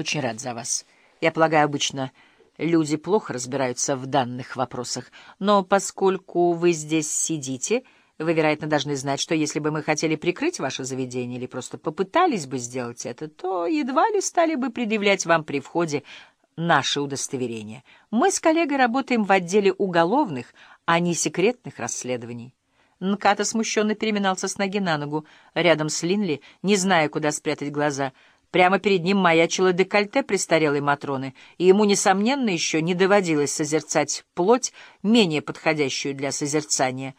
Очень рад за вас. Я полагаю, обычно люди плохо разбираются в данных вопросах, но поскольку вы здесь сидите, вы, вероятно, должны знать, что если бы мы хотели прикрыть ваше заведение или просто попытались бы сделать это, то едва ли стали бы предъявлять вам при входе наше удостоверение. Мы с коллегой работаем в отделе уголовных, а не секретных расследований. Нката смущенно переминался с ноги на ногу, рядом с Линли, не зная, куда спрятать глаза. Прямо перед ним маячило декольте престарелой Матроны, и ему, несомненно, еще не доводилось созерцать плоть, менее подходящую для созерцания.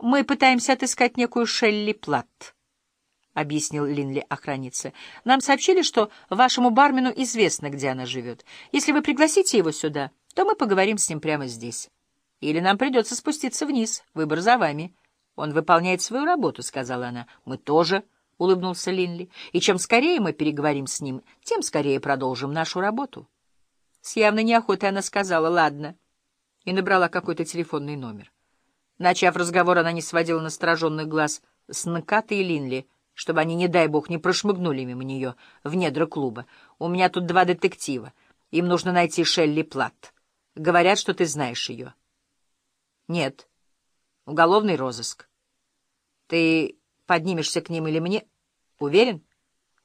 «Мы пытаемся отыскать некую Шелли Платт», — объяснил Линли охраннице. «Нам сообщили, что вашему бармену известно, где она живет. Если вы пригласите его сюда, то мы поговорим с ним прямо здесь. Или нам придется спуститься вниз. Выбор за вами». «Он выполняет свою работу», — сказала она. «Мы тоже», — улыбнулся Линли. «И чем скорее мы переговорим с ним, тем скорее продолжим нашу работу». С явной неохотой она сказала «ладно» и набрала какой-то телефонный номер. Начав разговор, она не сводила настороженных глаз с Накаты и Линли, чтобы они, не дай бог, не прошмыгнули мимо нее в недра клуба. «У меня тут два детектива. Им нужно найти Шелли Платт. Говорят, что ты знаешь ее». «Нет». Уголовный розыск. Ты поднимешься к ним или мне? Уверен?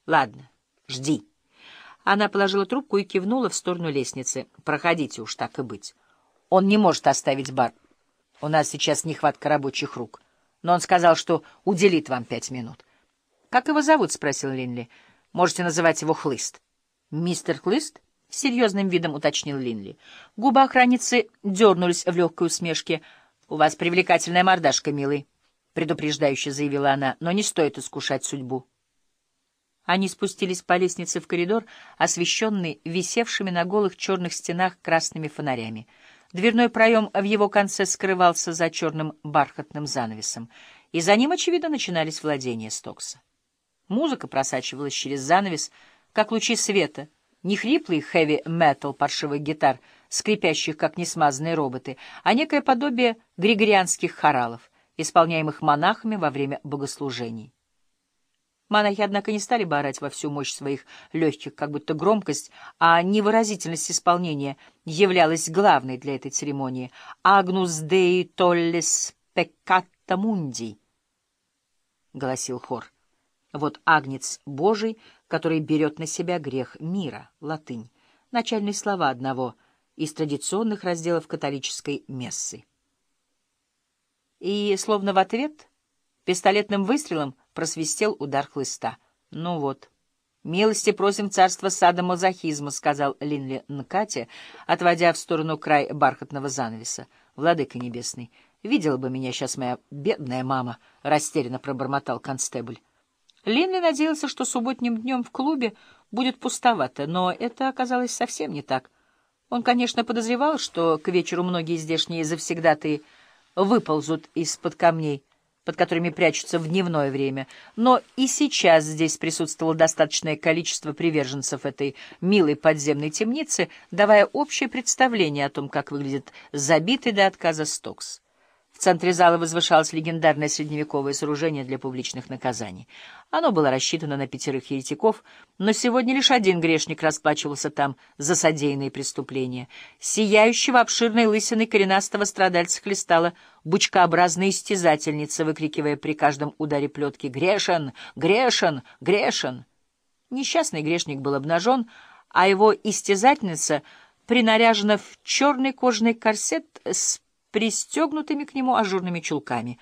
Ладно, жди. Она положила трубку и кивнула в сторону лестницы. Проходите уж так и быть. Он не может оставить бар. У нас сейчас нехватка рабочих рук. Но он сказал, что уделит вам пять минут. — Как его зовут? — спросил Линли. — Можете называть его Хлыст. — Мистер Хлыст? — серьезным видом уточнил Линли. Губы охранницы дернулись в легкой усмешке —— У вас привлекательная мордашка, милый, — предупреждающе заявила она, — но не стоит искушать судьбу. Они спустились по лестнице в коридор, освещенный висевшими на голых черных стенах красными фонарями. Дверной проем в его конце скрывался за черным бархатным занавесом, и за ним, очевидно, начинались владения Стокса. Музыка просачивалась через занавес, как лучи света, не хриплый хэви-метал паршивых гитар — скрипящих, как несмазанные роботы, а некое подобие григорианских хоралов, исполняемых монахами во время богослужений. Монахи, однако, не стали бы орать во всю мощь своих легких, как будто громкость, а невыразительность исполнения являлась главной для этой церемонии. «Агнус деи толлес пеккатта мунди», — гласил хор. Вот агнец Божий, который берет на себя грех мира, латынь, начальные слова одного — из традиционных разделов католической мессы. И, словно в ответ, пистолетным выстрелом просвистел удар хлыста. «Ну вот, милости просим царства садомазохизма», — сказал Линли Нкате, отводя в сторону край бархатного занавеса. «Владыка небесный, видела бы меня сейчас моя бедная мама», — растерянно пробормотал констебль. Линли надеялся, что субботним днем в клубе будет пустовато, но это оказалось совсем не так. Он, конечно, подозревал, что к вечеру многие здешние завсегдатые выползут из-под камней, под которыми прячутся в дневное время, но и сейчас здесь присутствовало достаточное количество приверженцев этой милой подземной темницы, давая общее представление о том, как выглядит забитый до отказа Стокс. В центре зала возвышалось легендарное средневековое сооружение для публичных наказаний. Оно было рассчитано на пятерых еретиков, но сегодня лишь один грешник расплачивался там за содеянные преступления. Сияющего обширной лысиной коренастого страдальца хлестала бучкообразная истязательница, выкрикивая при каждом ударе плетки «Грешен! Грешен! Грешен!». Несчастный грешник был обнажен, а его истязательница принаряжена в черный кожаный корсет с пристегнутыми к нему ажурными чулками.